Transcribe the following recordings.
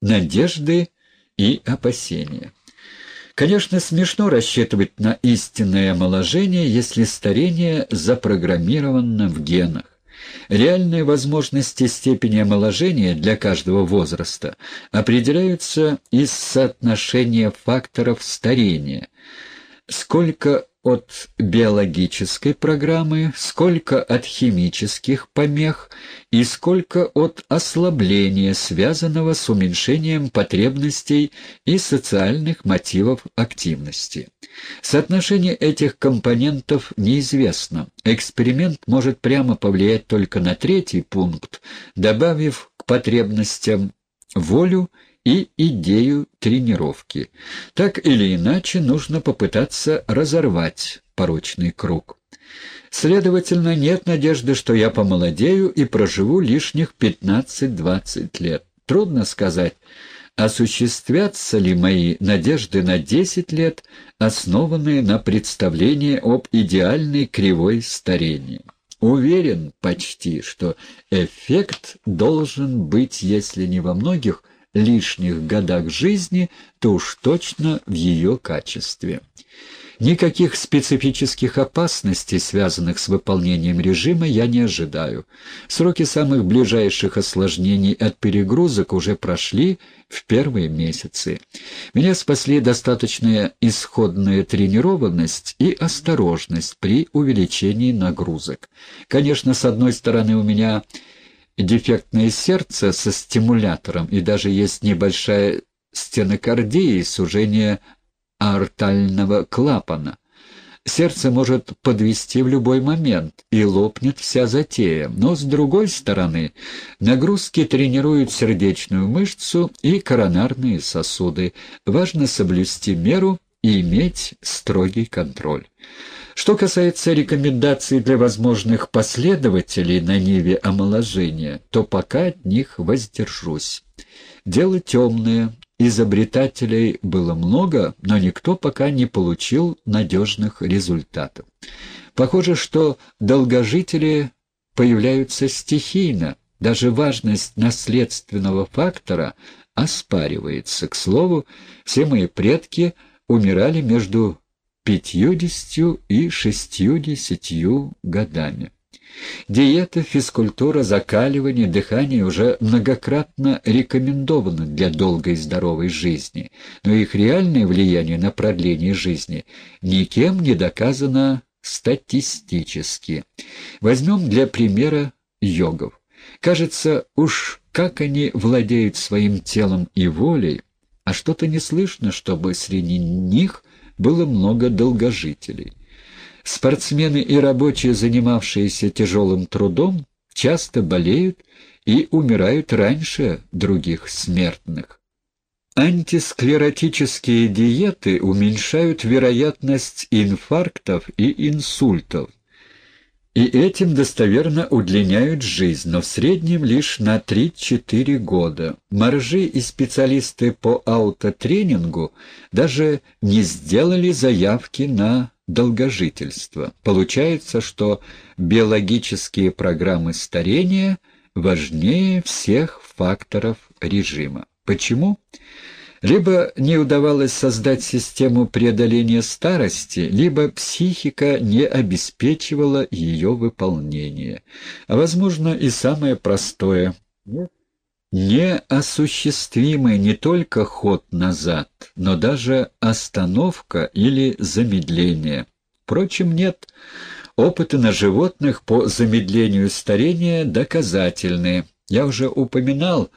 надежды и опасения. Конечно, смешно рассчитывать на истинное омоложение, если старение запрограммировано в генах. Реальные возможности степени омоложения для каждого возраста определяются из соотношения факторов старения. Сколько от биологической программы, сколько от химических помех и сколько от ослабления, связанного с уменьшением потребностей и социальных мотивов активности. Соотношение этих компонентов неизвестно. Эксперимент может прямо повлиять только на третий пункт, добавив к потребностям волю и идею тренировки. Так или иначе, нужно попытаться разорвать порочный круг. Следовательно, нет надежды, что я помолодею и проживу лишних 15-20 лет. Трудно сказать, осуществятся ли мои надежды на 10 лет, основанные на представлении об идеальной кривой старения. Уверен почти, что эффект должен быть, если не во многих, лишних годах жизни, то уж точно в ее качестве. Никаких специфических опасностей, связанных с выполнением режима, я не ожидаю. Сроки самых ближайших осложнений от перегрузок уже прошли в первые месяцы. Меня спасли достаточная исходная тренированность и осторожность при увеличении нагрузок. Конечно, с одной стороны, у меня дефектное сердце со стимулятором, и даже есть небольшая стенокардия, сужение аортального клапана. Сердце может подвести в любой момент, и лопнет вся затея. Но, с другой стороны, нагрузки тренируют сердечную мышцу и коронарные сосуды. Важно соблюсти меру и иметь строгий контроль. Что касается рекомендаций для возможных последователей на ниве омоложения, то пока от них воздержусь. Дело темное, изобретателей было много, но никто пока не получил надежных результатов. Похоже, что долгожители появляются стихийно, даже важность наследственного фактора оспаривается. К слову, все мои предки умирали между пятьюдесятью и шестьюдесятью годами. Диета, физкультура, закаливание, дыхание уже многократно рекомендованы для долгой и здоровой жизни, но их реальное влияние на продление жизни никем не доказано статистически. Возьмем для примера йогов. Кажется, уж как они владеют своим телом и волей, а что-то не слышно, чтобы среди них было много долгожителей. Спортсмены и рабочие, занимавшиеся тяжелым трудом, часто болеют и умирают раньше других смертных. Антисклеротические диеты уменьшают вероятность инфарктов и инсультов, и этим достоверно удлиняют жизнь, но в среднем лишь на 3-4 года. Моржи и специалисты по аутотренингу даже не сделали заявки на долгожительство. Получается, что биологические программы старения важнее всех факторов режима. Почему? Либо не удавалось создать систему преодоления старости, либо психика не обеспечивала ее выполнение. А, возможно, и самое простое — неосуществимый не только ход назад, но даже остановка или замедление. Впрочем, нет. Опыты на животных по замедлению старения доказательны. Я уже упоминал,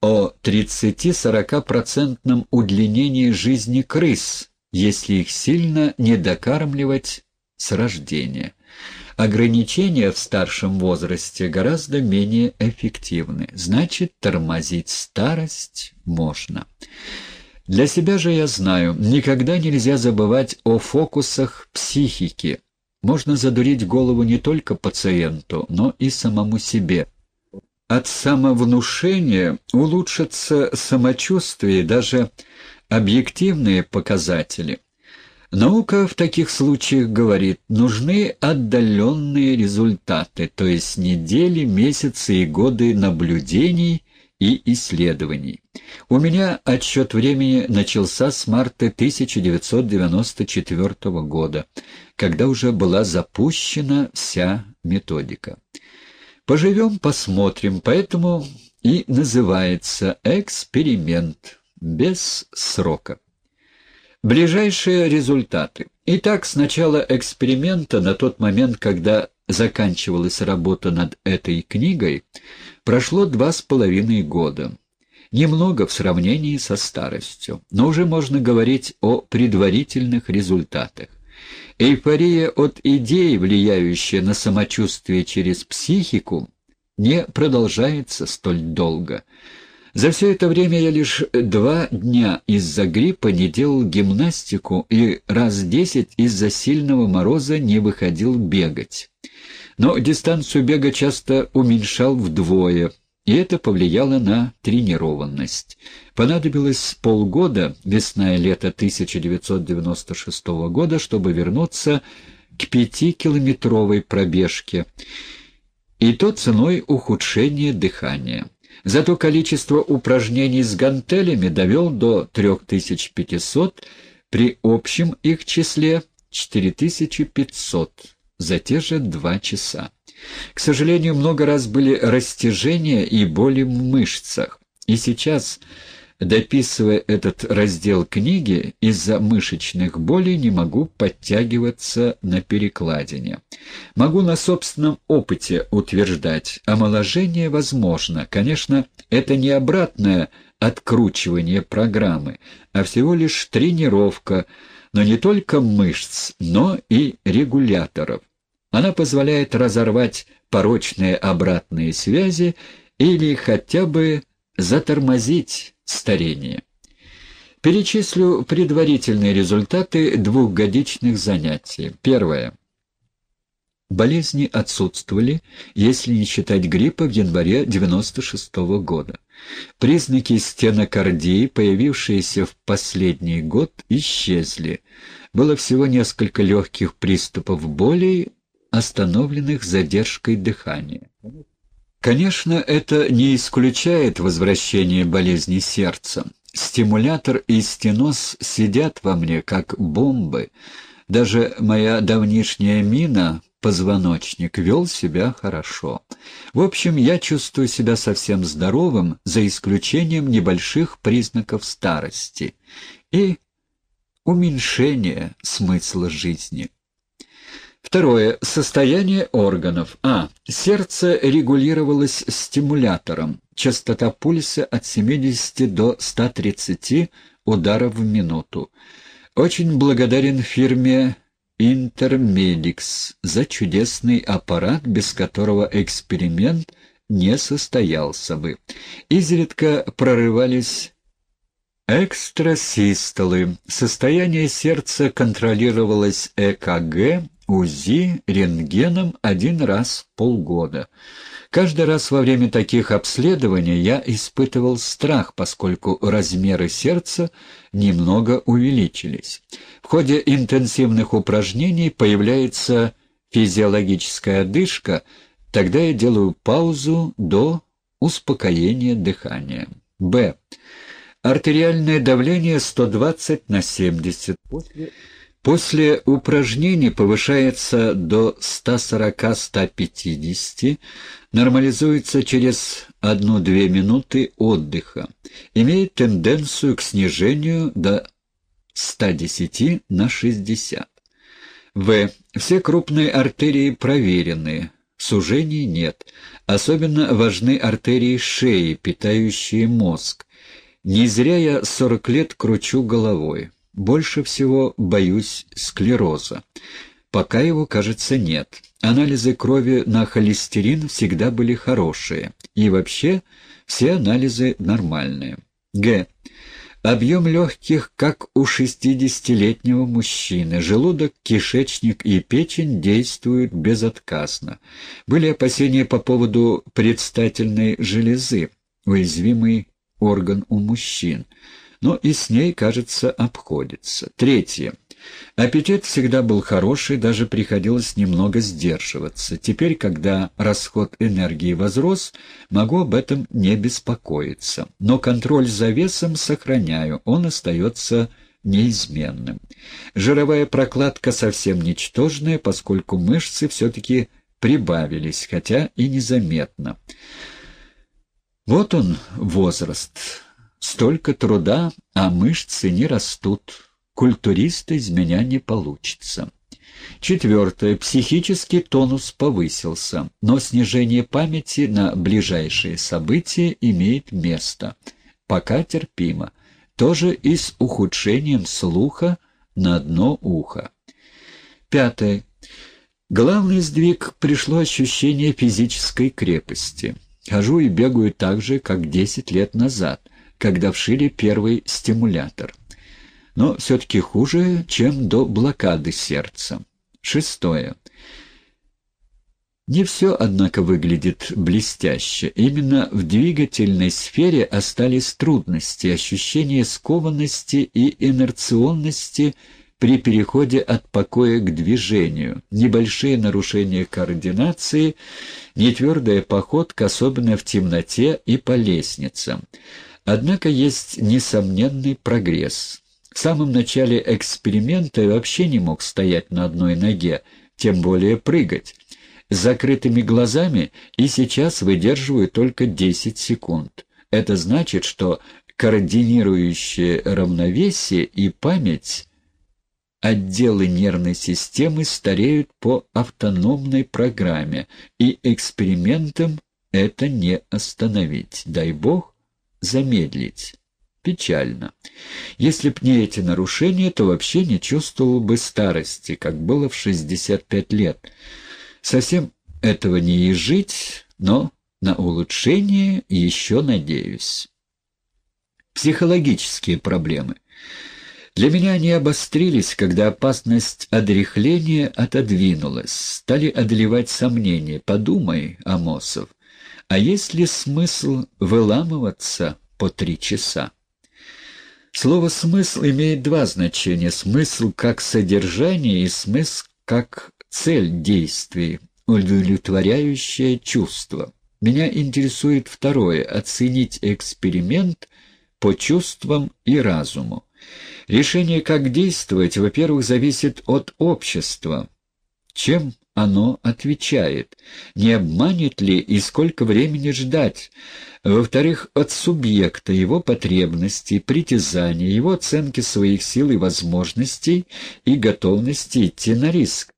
о 30-40% удлинении жизни крыс, если их сильно не докармливать с рождения. Ограничения в старшем возрасте гораздо менее эффективны, значит, тормозить старость можно. Для себя же я знаю, никогда нельзя забывать о фокусах психики. Можно задурить голову не только пациенту, но и самому себе. От самовнушения улучшатся самочувствие и даже объективные показатели. Наука в таких случаях говорит, нужны отдаленные результаты, то есть недели, месяцы и годы наблюдений и исследований. У меня отсчет времени начался с марта 1994 года, когда уже была запущена вся методика. Поживем, посмотрим, поэтому и называется «эксперимент» без срока. Ближайшие результаты. Итак, с начала эксперимента, на тот момент, когда заканчивалась работа над этой книгой, прошло два с половиной года. Немного в сравнении со старостью, но уже можно говорить о предварительных результатах. Эйфория от идей, влияющая на самочувствие через психику, не продолжается столь долго – за все это время я лишь два дня из-за гриппа не делал гимнастику и раз десять из-за сильного мороза не выходил бегать. Но дистанцию бега часто уменьшал вдвое, и это повлияло на тренированность. Понадобилось полгода, весна и лето 1996 года, чтобы вернуться к пятикилометровой пробежке, и то ценой ухудшения дыхания. Зато количество упражнений с гантелями довел до 3500, при общем их числе 4500 за те же два часа. К сожалению, много раз были растяжения и боли в мышцах. И сейчас Дописывая этот раздел книги, из-за мышечных болей не могу подтягиваться на перекладине. Могу на собственном опыте утверждать, омоложение возможно. Конечно, это не обратное откручивание программы, а всего лишь тренировка, но не только мышц, но и регуляторов. Она позволяет разорвать порочные обратные связи или хотя бы затормозить старение. Перечислю предварительные результаты двухгодичных занятий. Первое. Болезни отсутствовали, если не считать гриппа в январе 96 -го года. Признаки стенокардии, появившиеся в последний год, исчезли. Было всего несколько легких приступов боли, остановленных задержкой дыхания. Конечно, это не исключает возвращение болезни сердца. Стимулятор и стеноз сидят во мне, как бомбы. Даже моя давнишняя мина, позвоночник, вел себя хорошо. В общем, я чувствую себя совсем здоровым, за исключением небольших признаков старости и уменьшения смысла жизни. Второе. Состояние органов. А. Сердце регулировалось стимулятором. Частота пульса от 70 до 130 ударов в минуту. Очень благодарен фирме Интермедикс за чудесный аппарат, без которого эксперимент не состоялся бы. Изредка прорывались экстрасистолы. Состояние сердца контролировалось ЭКГ УЗИ рентгеном один раз в полгода. Каждый раз во время таких обследований я испытывал страх, поскольку размеры сердца немного увеличились. В ходе интенсивных упражнений появляется физиологическая одышка, тогда я делаю паузу до успокоения дыхания. Б. Артериальное давление 120 на 70. После После упражнений повышается до 140-150, нормализуется через 1-2 минуты отдыха, имеет тенденцию к снижению до 110 на 60. В. Все крупные артерии проверены, сужений нет. Особенно важны артерии шеи, питающие мозг. Не зря я 40 лет кручу головой. Больше всего боюсь склероза. Пока его, кажется, нет. Анализы крови на холестерин всегда были хорошие. И вообще все анализы нормальные. Г. Объем легких, как у 60-летнего мужчины. Желудок, кишечник и печень действуют безотказно. Были опасения по поводу предстательной железы, уязвимый орган у мужчин но и с ней, кажется, обходится. Третье. Аппетит всегда был хороший, даже приходилось немного сдерживаться. Теперь, когда расход энергии возрос, могу об этом не беспокоиться. Но контроль за весом сохраняю, он остается неизменным. Жировая прокладка совсем ничтожная, поскольку мышцы все-таки прибавились, хотя и незаметно. Вот он, возраст. Столько труда, а мышцы не растут. Культуриста из меня не получится. Четвертое. Психический тонус повысился, но снижение памяти на ближайшие события имеет место. Пока терпимо. Тоже и с ухудшением слуха на одно ухо. Пятое. Главный сдвиг пришло ощущение физической крепости. Хожу и бегаю так же, как десять лет назад, когда вшили первый стимулятор но все-таки хуже, чем до блокады сердца. Шестое. Не все, однако, выглядит блестяще. Именно в двигательной сфере остались трудности, ощущение скованности и инерционности при переходе от покоя к движению, небольшие нарушения координации, нетвердая походка, особенно в темноте и по лестницам. Однако есть несомненный прогресс. В самом начале эксперимента я вообще не мог стоять на одной ноге, тем более прыгать. С закрытыми глазами и сейчас выдерживаю только 10 секунд. Это значит, что координирующее равновесие и память отделы нервной системы стареют по автономной программе, и экспериментом это не остановить. Дай бог замедлить. Печально. Если б не эти нарушения, то вообще не чувствовал бы старости, как было в 65 лет. Совсем этого не изжить, но на улучшение еще надеюсь. Психологические проблемы. Для меня они обострились, когда опасность одряхления отодвинулась. Стали одолевать сомнения. Подумай, Амосов, а есть ли смысл выламываться по три часа? Слово «смысл» имеет два значения. Смысл как содержание и смысл как цель действий, удовлетворяющее чувство. Меня интересует второе — оценить эксперимент по чувствам и разуму. Решение, как действовать, во-первых, зависит от общества. Чем оно отвечает? Не обманет ли и сколько времени ждать? Во-вторых, от субъекта, его потребностей, притязаний, его оценки своих сил и возможностей и готовности идти на риск.